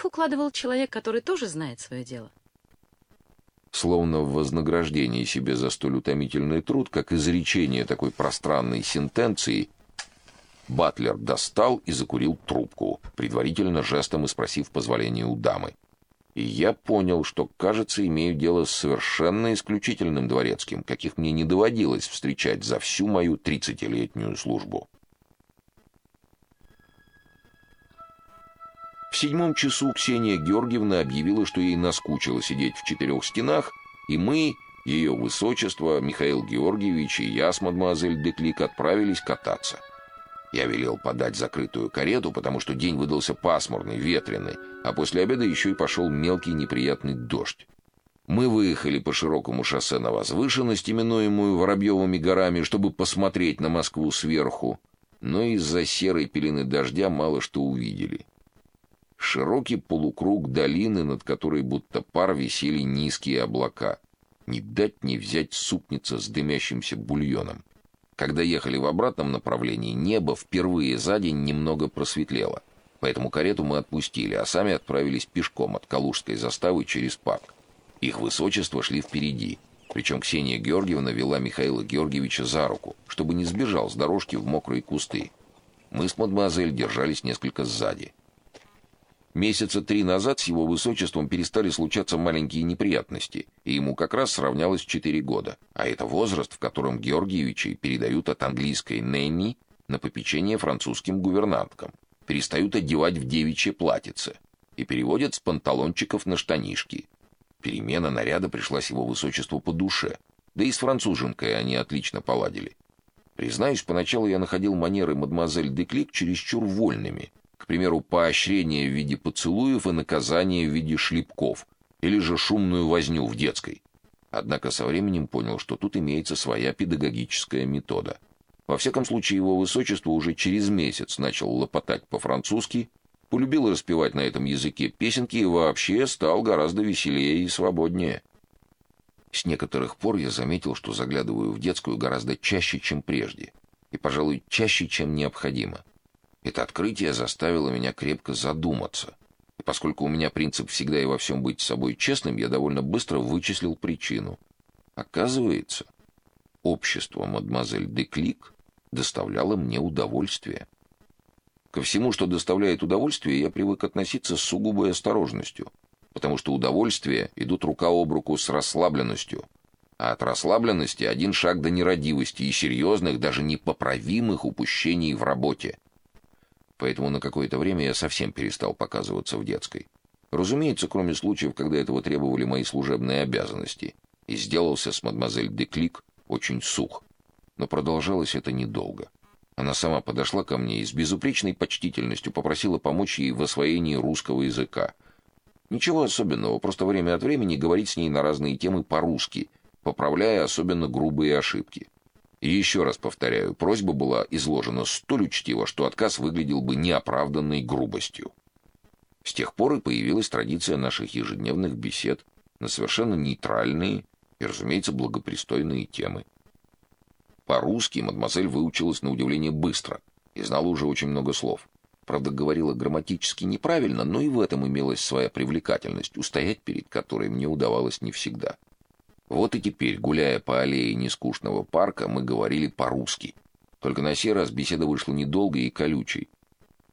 Их укладывал человек, который тоже знает свое дело. Словно в вознаграждении себе за столь утомительный труд, как изречение такой пространной сентенции, Батлер достал и закурил трубку, предварительно жестом и спросив позволения у дамы. И я понял, что, кажется, имею дело с совершенно исключительным дворецким, каких мне не доводилось встречать за всю мою тридцатилетнюю службу. В седьмом часу Ксения Георгиевна объявила, что ей наскучило сидеть в четырех стенах, и мы, ее высочество, Михаил Георгиевич и я с мадемуазель Деклик отправились кататься. Я велел подать закрытую карету, потому что день выдался пасмурный, ветреный, а после обеда еще и пошел мелкий неприятный дождь. Мы выехали по широкому шоссе на возвышенность, именуемую Воробьевыми горами, чтобы посмотреть на Москву сверху, но из-за серой пелены дождя мало что увидели. Широкий полукруг долины, над которой будто пар висели низкие облака. Не дать не взять супница с дымящимся бульоном. Когда ехали в обратном направлении, небо впервые за день немного просветлело. Поэтому карету мы отпустили, а сами отправились пешком от Калужской заставы через парк. Их высочество шли впереди. Причем Ксения Георгиевна вела Михаила Георгиевича за руку, чтобы не сбежал с дорожки в мокрые кусты. Мы с мадемуазель держались несколько сзади. Месяца три назад с его высочеством перестали случаться маленькие неприятности, и ему как раз сравнялось четыре года. А это возраст, в котором Георгиевичей передают от английской «нэнни» на попечение французским гувернанткам, перестают одевать в девичье платьице и переводят с панталончиков на штанишки. Перемена наряда пришлась его высочеству по душе, да и с француженкой они отлично поладили. Признаюсь, поначалу я находил манеры мадемуазель Деклик чересчур вольными — к примеру, поощрение в виде поцелуев и наказание в виде шлепков, или же шумную возню в детской. Однако со временем понял, что тут имеется своя педагогическая метода. Во всяком случае, его высочество уже через месяц начал лопотать по-французски, полюбил распевать на этом языке песенки и вообще стал гораздо веселее и свободнее. С некоторых пор я заметил, что заглядываю в детскую гораздо чаще, чем прежде, и, пожалуй, чаще, чем необходимо. Это открытие заставило меня крепко задуматься. И поскольку у меня принцип всегда и во всем быть с собой честным, я довольно быстро вычислил причину. Оказывается, общество мадемуазель Деклик доставляло мне удовольствие. Ко всему, что доставляет удовольствие, я привык относиться с сугубой осторожностью, потому что удовольствия идут рука об руку с расслабленностью, а от расслабленности один шаг до нерадивости и серьезных, даже непоправимых упущений в работе поэтому на какое-то время я совсем перестал показываться в детской. Разумеется, кроме случаев, когда этого требовали мои служебные обязанности, и сделался с мадемуазель Деклик очень сух. Но продолжалось это недолго. Она сама подошла ко мне и с безупречной почтительностью попросила помочь ей в освоении русского языка. Ничего особенного, просто время от времени говорить с ней на разные темы по-русски, поправляя особенно грубые ошибки. И еще раз повторяю, просьба была изложена столь учтиво, что отказ выглядел бы неоправданной грубостью. С тех пор и появилась традиция наших ежедневных бесед на совершенно нейтральные и, разумеется, благопристойные темы. По-русски мадемуазель выучилась на удивление быстро и знала уже очень много слов. Правда, говорила грамматически неправильно, но и в этом имелась своя привлекательность, устоять перед которой мне удавалось не всегда. Вот и теперь, гуляя по аллее нескучного парка, мы говорили по-русски. Только на сей раз беседа вышла недолгой и колючей.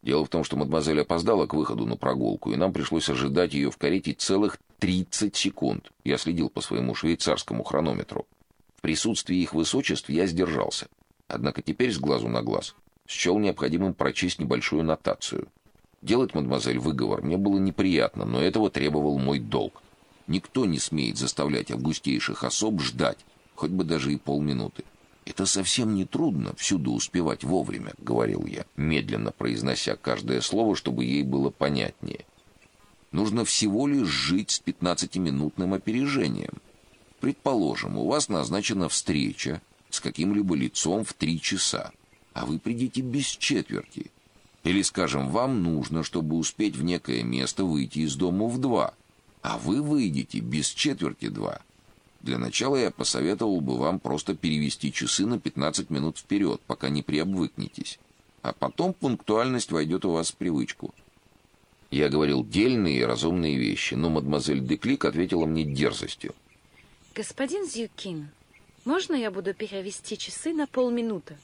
Дело в том, что мадемуазель опоздала к выходу на прогулку, и нам пришлось ожидать ее в карете целых 30 секунд. Я следил по своему швейцарскому хронометру. В присутствии их высочеств я сдержался. Однако теперь с глазу на глаз счел необходимым прочесть небольшую нотацию. Делать, мадемуазель, выговор мне было неприятно, но этого требовал мой долг. Никто не смеет заставлять августейших особ ждать, хоть бы даже и полминуты. Это совсем не трудно всюду успевать вовремя, говорил я, медленно произнося каждое слово, чтобы ей было понятнее. Нужно всего лишь жить с пятнадцатиминутным опережением. Предположим, у вас назначена встреча с каким-либо лицом в три часа, а вы придете без четверти. Или, скажем, вам нужно, чтобы успеть в некое место выйти из дома в два – а вы выйдете без четверти два. Для начала я посоветовал бы вам просто перевести часы на 15 минут вперед, пока не приобвыкнетесь. А потом пунктуальность войдет у вас в привычку. Я говорил дельные и разумные вещи, но мадемуазель Деклик ответила мне дерзостью. Господин Зюкин, можно я буду перевести часы на полминуты?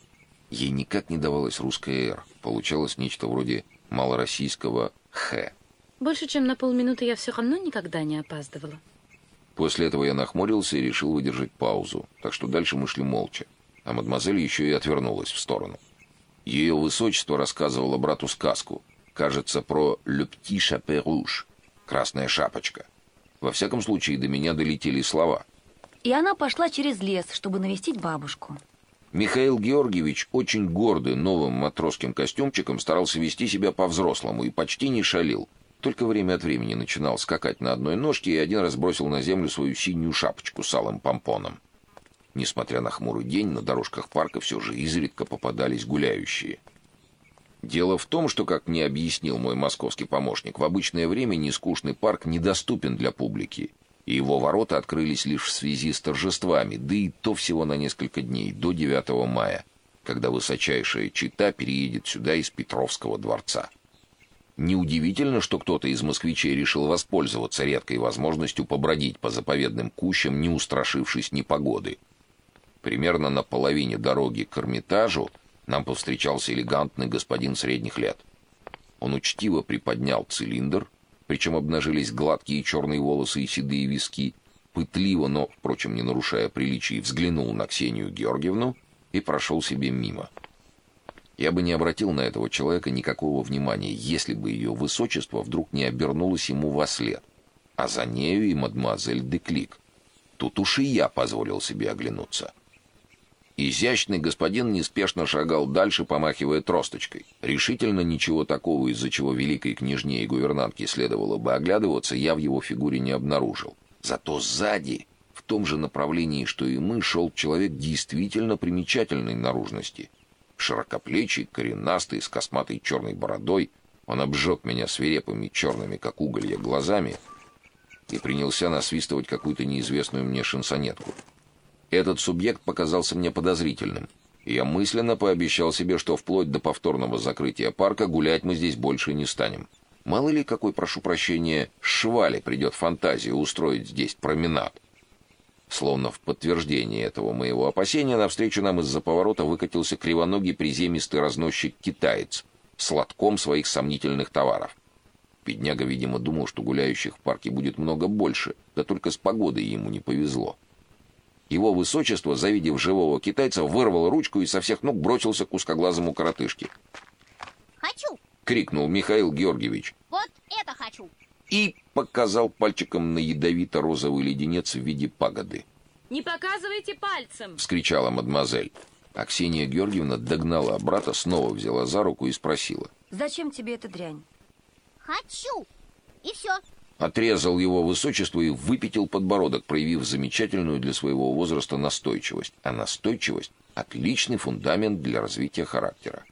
Ей никак не давалось русское «р». Получалось нечто вроде малороссийского «х». Больше, чем на полминуты я все равно никогда не опаздывала. После этого я нахмурился и решил выдержать паузу, так что дальше мы шли молча. А мадемуазель еще и отвернулась в сторону. Ее высочество рассказывало брату сказку, кажется, про «Le petit chapeau rouge» — «Красная шапочка». Во всяком случае, до меня долетели слова. И она пошла через лес, чтобы навестить бабушку. Михаил Георгиевич, очень гордый новым матросским костюмчиком, старался вести себя по-взрослому и почти не шалил. Только время от времени начинал скакать на одной ножке и один раз бросил на землю свою синюю шапочку с алым помпоном. Несмотря на хмурый день, на дорожках парка все же изредка попадались гуляющие. Дело в том, что, как мне объяснил мой московский помощник, в обычное время нескучный парк недоступен для публики, и его ворота открылись лишь в связи с торжествами, да и то всего на несколько дней, до 9 мая, когда высочайшая чита переедет сюда из Петровского дворца. Неудивительно, что кто-то из москвичей решил воспользоваться редкой возможностью побродить по заповедным кущам, не устрашившись непогоды. Примерно на половине дороги к Эрмитажу нам повстречался элегантный господин средних лет. Он учтиво приподнял цилиндр, причем обнажились гладкие черные волосы и седые виски, пытливо, но, впрочем, не нарушая приличий, взглянул на Ксению Георгиевну и прошел себе мимо. Я бы не обратил на этого человека никакого внимания, если бы ее высочество вдруг не обернулось ему во след, а за нею и мадемуазель Деклик. Тут уж и я позволил себе оглянуться. Изящный господин неспешно шагал дальше, помахивая тросточкой. Решительно ничего такого, из-за чего великой княжне и гувернантке следовало бы оглядываться, я в его фигуре не обнаружил. Зато сзади, в том же направлении, что и мы, шел человек действительно примечательной наружности. Широкоплечий, коренастый, с косматой черной бородой, он обжег меня свирепыми черными, как уголья, глазами и принялся насвистывать какую-то неизвестную мне шансонетку. Этот субъект показался мне подозрительным, и я мысленно пообещал себе, что вплоть до повторного закрытия парка гулять мы здесь больше не станем. Мало ли какой, прошу прощения, швали придет фантазия устроить здесь променад. Словно в подтверждение этого моего опасения, навстречу нам из-за поворота выкатился кривоногий приземистый разносчик-китаец с лотком своих сомнительных товаров. Бедняга, видимо, думал, что гуляющих в парке будет много больше, да только с погодой ему не повезло. Его высочество, завидев живого китайца, вырвал ручку и со всех ног бросился к узкоглазому коротышке. «Хочу!» — крикнул Михаил Георгиевич. «Вот это хочу!» И показал пальчиком на ядовито-розовый леденец в виде пагоды. Не показывайте пальцем! — вскричала мадемуазель. А Ксения Георгиевна догнала брата, снова взяла за руку и спросила. Зачем тебе эта дрянь? «Хочу!» И все. Отрезал его высочество и выпятил подбородок, проявив замечательную для своего возраста настойчивость. А настойчивость — отличный фундамент для развития характера.